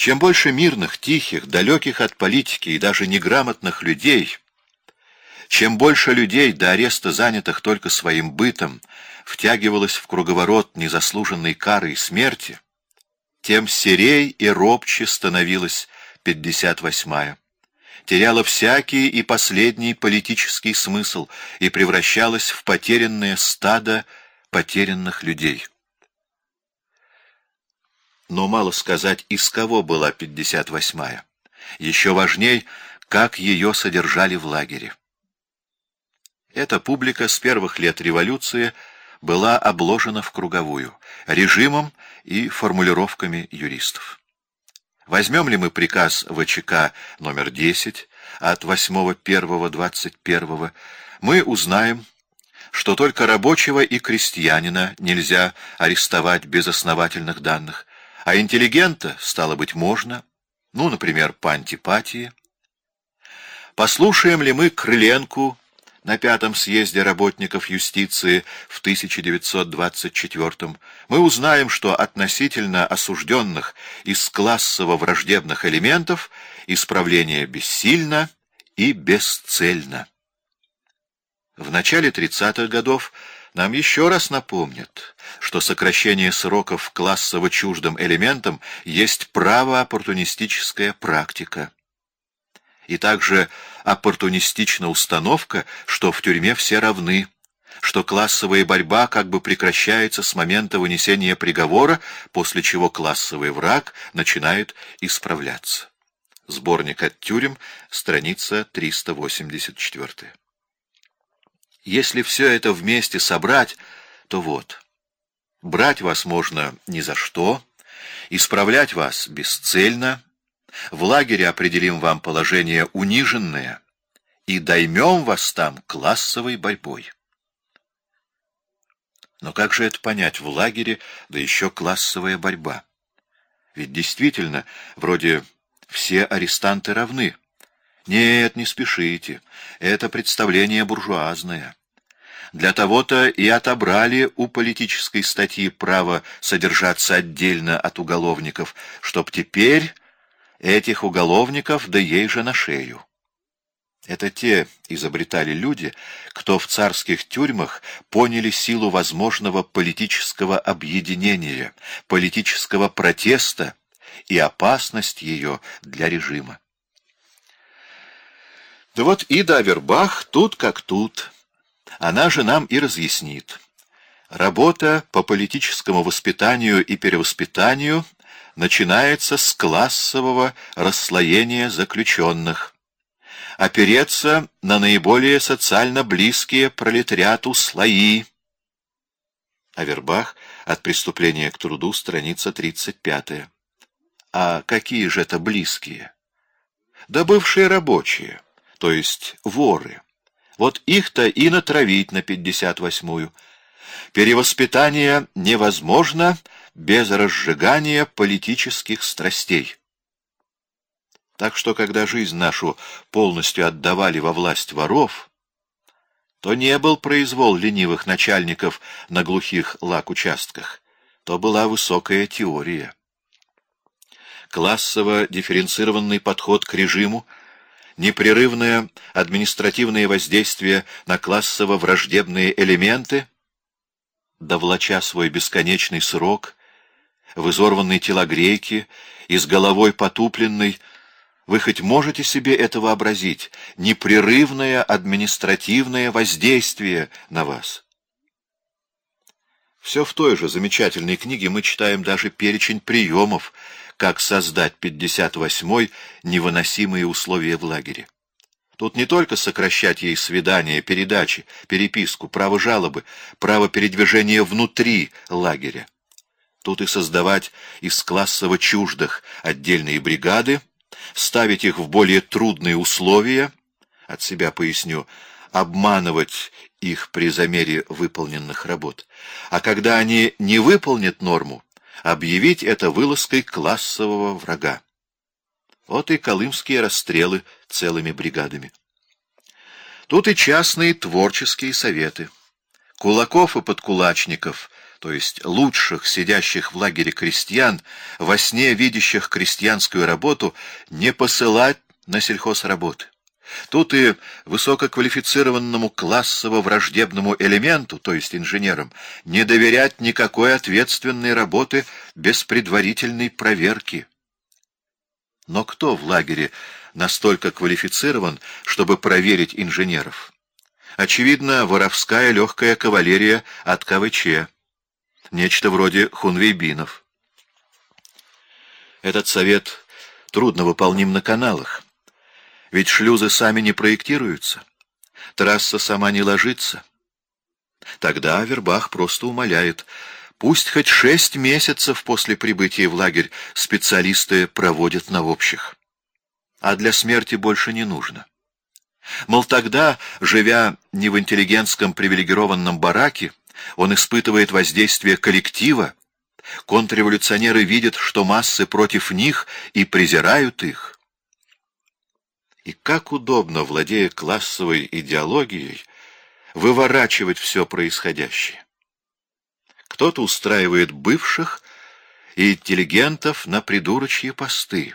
Чем больше мирных, тихих, далеких от политики и даже неграмотных людей, чем больше людей до ареста занятых только своим бытом втягивалось в круговорот незаслуженной кары и смерти, тем серей и робче становилась 58-я, теряла всякий и последний политический смысл и превращалась в потерянное стадо потерянных людей. Но мало сказать, из кого была 58-я. Еще важней, как ее содержали в лагере. Эта публика с первых лет революции была обложена в круговую, режимом и формулировками юристов. Возьмем ли мы приказ ВЧК номер 10 от 8.1.21, мы узнаем, что только рабочего и крестьянина нельзя арестовать без основательных данных, а интеллигента, стало быть, можно, ну, например, по антипатии. Послушаем ли мы Крыленку на пятом съезде работников юстиции в 1924 мы узнаем, что относительно осужденных из классово-враждебных элементов исправление бессильно и бесцельно. В начале 30-х годов нам еще раз напомнят, что сокращение сроков классово чуждым элементам есть право-оппортунистическая практика. И также оппортунистична установка, что в тюрьме все равны, что классовая борьба как бы прекращается с момента вынесения приговора, после чего классовый враг начинает исправляться. Сборник от тюрем, страница 384. Если все это вместе собрать, то вот. Брать вас можно ни за что, исправлять вас бесцельно, в лагере определим вам положение униженное и доймем вас там классовой борьбой. Но как же это понять в лагере, да еще классовая борьба? Ведь действительно, вроде все арестанты равны. Нет, не спешите. Это представление буржуазное. Для того-то и отобрали у политической статьи право содержаться отдельно от уголовников, чтоб теперь этих уголовников да ей же на шею. Это те изобретали люди, кто в царских тюрьмах поняли силу возможного политического объединения, политического протеста и опасность ее для режима. Да вот Ида Авербах тут как тут. Она же нам и разъяснит. Работа по политическому воспитанию и перевоспитанию начинается с классового расслоения заключенных. Опереться на наиболее социально близкие пролетариату слои. Авербах от преступления к труду, страница 35. А какие же это близкие? Да бывшие рабочие то есть воры. Вот их-то и натравить на 58-ю. Перевоспитание невозможно без разжигания политических страстей. Так что, когда жизнь нашу полностью отдавали во власть воров, то не был произвол ленивых начальников на глухих лак-участках, то была высокая теория. Классово дифференцированный подход к режиму — непрерывное административное воздействие на классово-враждебные элементы, довлача свой бесконечный срок, в изорванной телогрейке и с головой потупленной, вы хоть можете себе это вообразить, непрерывное административное воздействие на вас. Все в той же замечательной книге мы читаем даже перечень приемов, как создать 58-й невыносимые условия в лагере. Тут не только сокращать ей свидания, передачи, переписку, право жалобы, право передвижения внутри лагеря. Тут и создавать из классово чуждых отдельные бригады, ставить их в более трудные условия, от себя поясню, обманывать их при замере выполненных работ. А когда они не выполнят норму, объявить это вылазкой классового врага. Вот и колымские расстрелы целыми бригадами. Тут и частные творческие советы. Кулаков и подкулачников то есть лучших сидящих в лагере крестьян, во сне видящих крестьянскую работу, не посылать на сельхозработы. Тут и высококвалифицированному классово-враждебному элементу, то есть инженерам, не доверять никакой ответственной работы без предварительной проверки. Но кто в лагере настолько квалифицирован, чтобы проверить инженеров? Очевидно, воровская легкая кавалерия от КВЧ. Нечто вроде хунвейбинов. Этот совет трудно выполним на каналах. Ведь шлюзы сами не проектируются. Трасса сама не ложится. Тогда Вербах просто умоляет, пусть хоть шесть месяцев после прибытия в лагерь специалисты проводят на общих. А для смерти больше не нужно. Мол, тогда, живя не в интеллигентском привилегированном бараке, он испытывает воздействие коллектива, контрреволюционеры видят, что массы против них и презирают их. И как удобно, владея классовой идеологией, выворачивать все происходящее. Кто-то устраивает бывших и интеллигентов на придурочьи посты.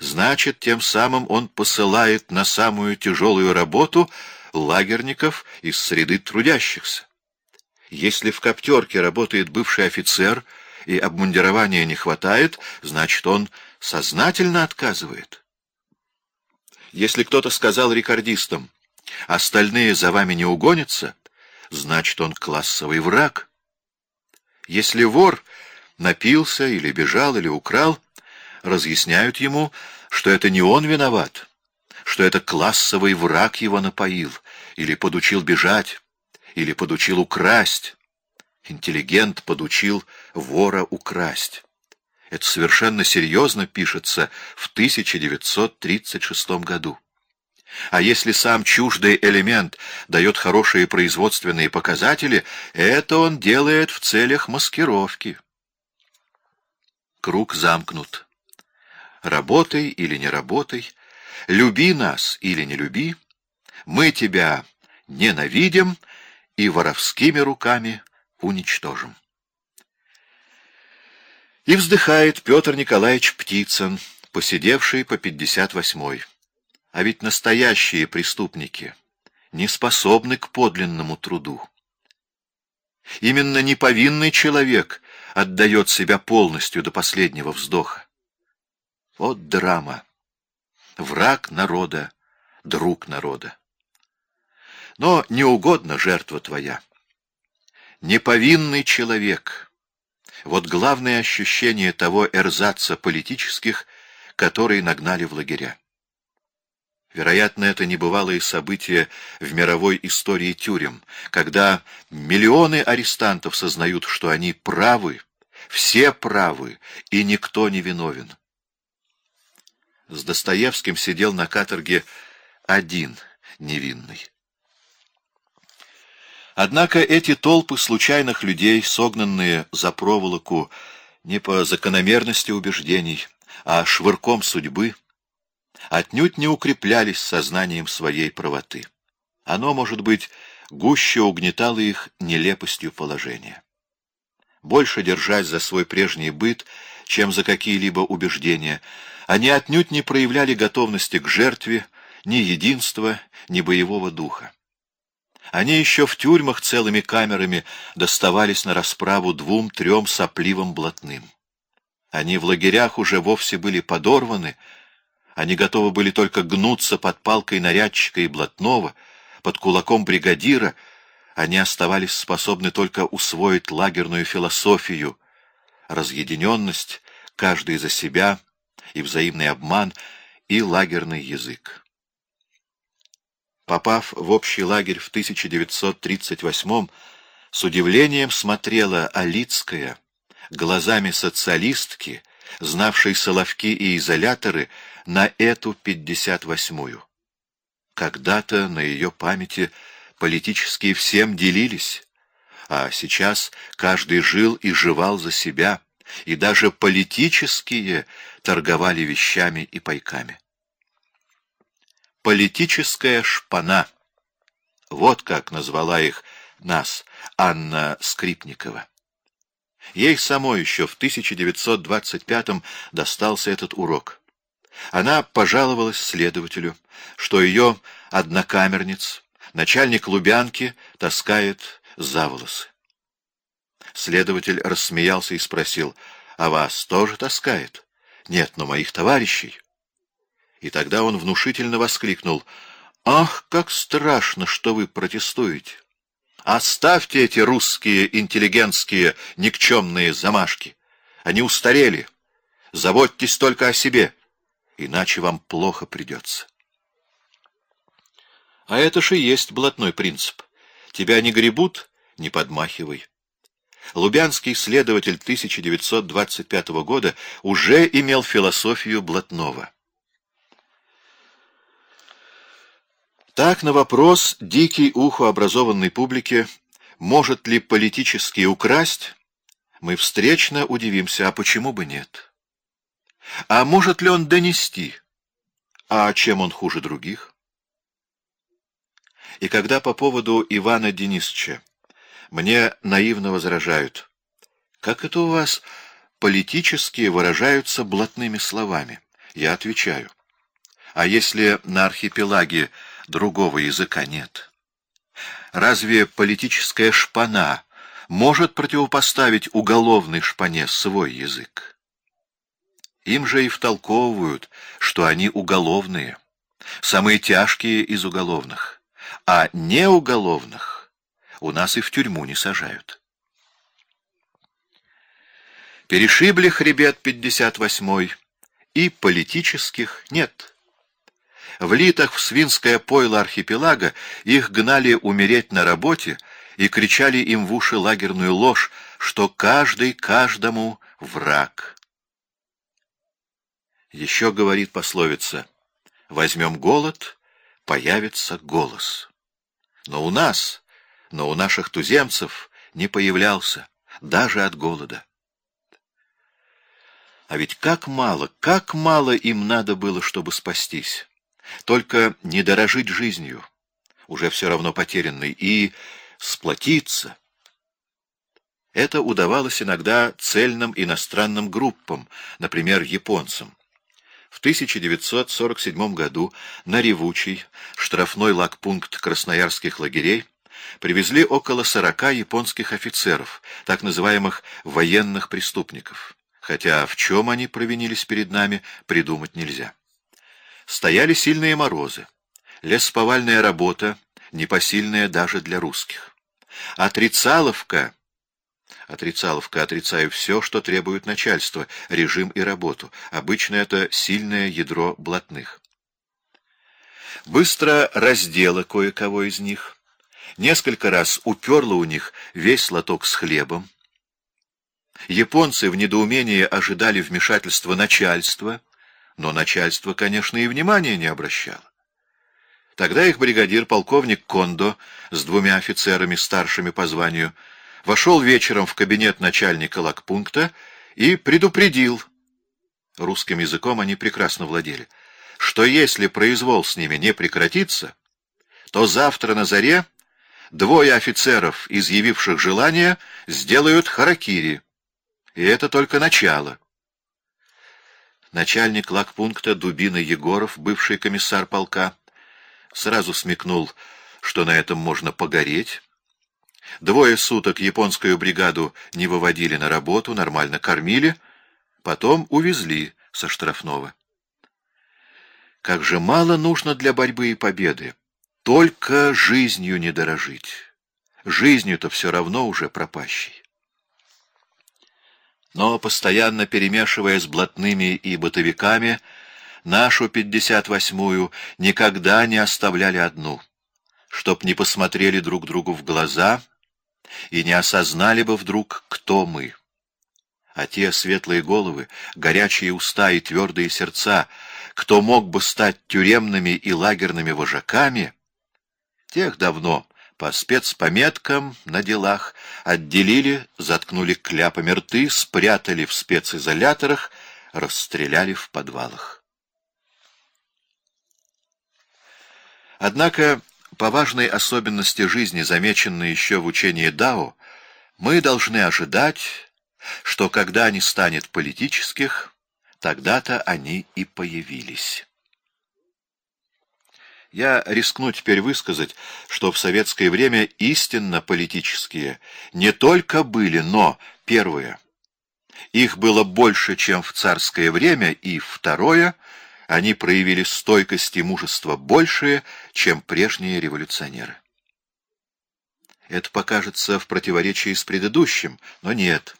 Значит, тем самым он посылает на самую тяжелую работу лагерников из среды трудящихся. Если в коптерке работает бывший офицер и обмундирования не хватает, значит, он сознательно отказывает. Если кто-то сказал рекордистам, остальные за вами не угонятся, значит, он классовый враг. Если вор напился или бежал или украл, разъясняют ему, что это не он виноват, что это классовый враг его напоил, или подучил бежать, или подучил украсть. Интеллигент подучил вора украсть. Это совершенно серьезно пишется в 1936 году. А если сам чуждый элемент дает хорошие производственные показатели, это он делает в целях маскировки. Круг замкнут. Работай или не работай, люби нас или не люби, мы тебя ненавидим и воровскими руками уничтожим. И вздыхает Петр Николаевич Птицын, посидевший по пятьдесят восьмой. А ведь настоящие преступники не способны к подлинному труду. Именно неповинный человек отдает себя полностью до последнего вздоха. Вот драма. Враг народа, друг народа. Но не угодно жертва твоя. Неповинный человек — вот главное ощущение того эрзаца политических, которые нагнали в лагеря. Вероятно, это небывалые события в мировой истории тюрем, когда миллионы арестантов сознают, что они правы, все правы, и никто не виновен. С Достоевским сидел на каторге один невинный. Однако эти толпы случайных людей, согнанные за проволоку не по закономерности убеждений, а швырком судьбы, отнюдь не укреплялись сознанием своей правоты. Оно, может быть, гуще угнетало их нелепостью положения. Больше держась за свой прежний быт, чем за какие-либо убеждения, они отнюдь не проявляли готовности к жертве, ни единства, ни боевого духа. Они еще в тюрьмах целыми камерами доставались на расправу двум-трем сопливым блатным. Они в лагерях уже вовсе были подорваны, они готовы были только гнуться под палкой нарядчика и блатного, под кулаком бригадира, они оставались способны только усвоить лагерную философию, разъединенность, каждый за себя, и взаимный обман, и лагерный язык. Попав в общий лагерь в 1938 с удивлением смотрела Алицкая, глазами социалистки, знавшей соловки и изоляторы, на эту 58-ю. Когда-то на ее памяти политические всем делились, а сейчас каждый жил и жевал за себя, и даже политические торговали вещами и пайками. Политическая шпана. Вот как назвала их нас Анна Скрипникова. Ей самой еще в 1925-м достался этот урок. Она пожаловалась следователю, что ее однокамерниц, начальник Лубянки, таскает за волосы. Следователь рассмеялся и спросил, «А вас тоже таскает?» «Нет, но моих товарищей». И тогда он внушительно воскликнул, «Ах, как страшно, что вы протестуете! Оставьте эти русские интеллигентские никчемные замашки. Они устарели. Заботьтесь только о себе, иначе вам плохо придется». А это же и есть блатной принцип. Тебя не гребут — не подмахивай. Лубянский следователь 1925 года уже имел философию блатного. Так на вопрос дикий уху образованной публики может ли политически украсть, мы встречно удивимся, а почему бы нет? А может ли он донести? А чем он хуже других? И когда по поводу Ивана Денисовича мне наивно возражают, как это у вас политические выражаются блатными словами? Я отвечаю, а если на архипелаге другого языка нет? Разве политическая шпана может противопоставить уголовной шпане свой язык? Им же и втолковывают, что они уголовные, самые тяжкие из уголовных, а не уголовных у нас и в тюрьму не сажают. Перешибли хребет 58-й, и политических нет. Влитых в свинское пойло архипелага их гнали умереть на работе и кричали им в уши лагерную ложь, что каждый каждому враг. Еще говорит пословица «Возьмем голод, появится голос». Но у нас но у наших туземцев не появлялся, даже от голода. А ведь как мало, как мало им надо было, чтобы спастись. Только не дорожить жизнью, уже все равно потерянной, и сплотиться. Это удавалось иногда цельным иностранным группам, например, японцам. В 1947 году на Ревучий, штрафной лагпункт красноярских лагерей, привезли около сорока японских офицеров, так называемых военных преступников. Хотя в чем они провинились перед нами, придумать нельзя. Стояли сильные морозы. Лесповальная работа, непосильная даже для русских. Отрицаловка... Отрицаловка отрицаю все, что требует начальство, режим и работу. Обычно это сильное ядро блатных. Быстро раздела кое-кого из них, несколько раз уперла у них весь лоток с хлебом. Японцы в недоумении ожидали вмешательства начальства, но начальство, конечно, и внимания не обращало. Тогда их бригадир, полковник Кондо, с двумя офицерами, старшими по званию, вошел вечером в кабинет начальника лагпункта и предупредил, русским языком они прекрасно владели, что если произвол с ними не прекратится, то завтра на заре двое офицеров, изъявивших желание, сделают харакири. И это только начало. Начальник лагпункта Дубина Егоров, бывший комиссар полка, сразу смекнул, что на этом можно погореть. Двое суток японскую бригаду не выводили на работу, нормально кормили, потом увезли со штрафного. Как же мало нужно для борьбы и победы. Только жизнью не дорожить. Жизнью-то все равно уже пропащей. Но, постоянно перемешивая с блатными и бытовиками, нашу пятьдесят восьмую никогда не оставляли одну, чтоб не посмотрели друг другу в глаза и не осознали бы вдруг, кто мы. А те светлые головы, горячие уста и твердые сердца, кто мог бы стать тюремными и лагерными вожаками — Тех давно по спецпометкам на делах отделили, заткнули кляпами рты, спрятали в специзоляторах, расстреляли в подвалах. Однако, по важной особенности жизни, замеченной еще в учении Дао, мы должны ожидать, что когда они станет политических, тогда-то они и появились. Я рискну теперь высказать, что в советское время истинно политические не только были, но, первое, их было больше, чем в царское время, и, второе, они проявили стойкость и мужество большее, чем прежние революционеры. Это покажется в противоречии с предыдущим, но нет.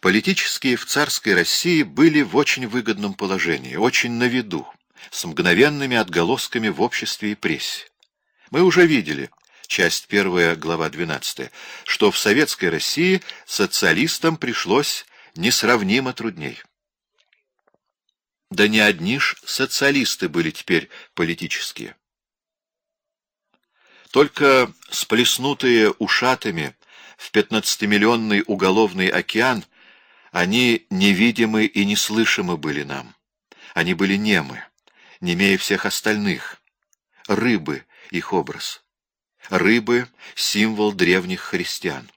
Политические в царской России были в очень выгодном положении, очень на виду, с мгновенными отголосками в обществе и прессе. Мы уже видели, часть первая, глава 12, что в советской России социалистам пришлось несравнимо трудней. Да не одни ж социалисты были теперь политические. Только сплеснутые ушатами в пятнадцатимиллионный уголовный океан, они невидимы и неслышимы были нам. Они были немы, немее всех остальных. Рыбы — их образ. Рыбы — символ древних христиан.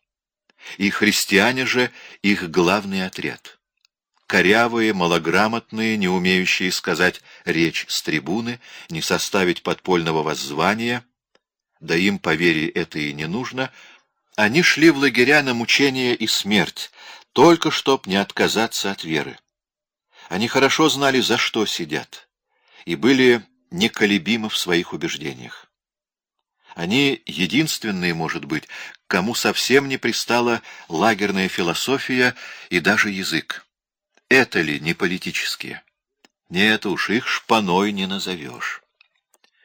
И христиане же — их главный отряд. Корявые, малограмотные, не умеющие сказать речь с трибуны, не составить подпольного воззвания — да им, по вере, это и не нужно, они шли в лагеря на мучение и смерть, только чтоб не отказаться от веры. Они хорошо знали, за что сидят, и были неколебимы в своих убеждениях. Они единственные, может быть, кому совсем не пристала лагерная философия и даже язык. Это ли не политические? Нет уж, их шпаной не назовешь.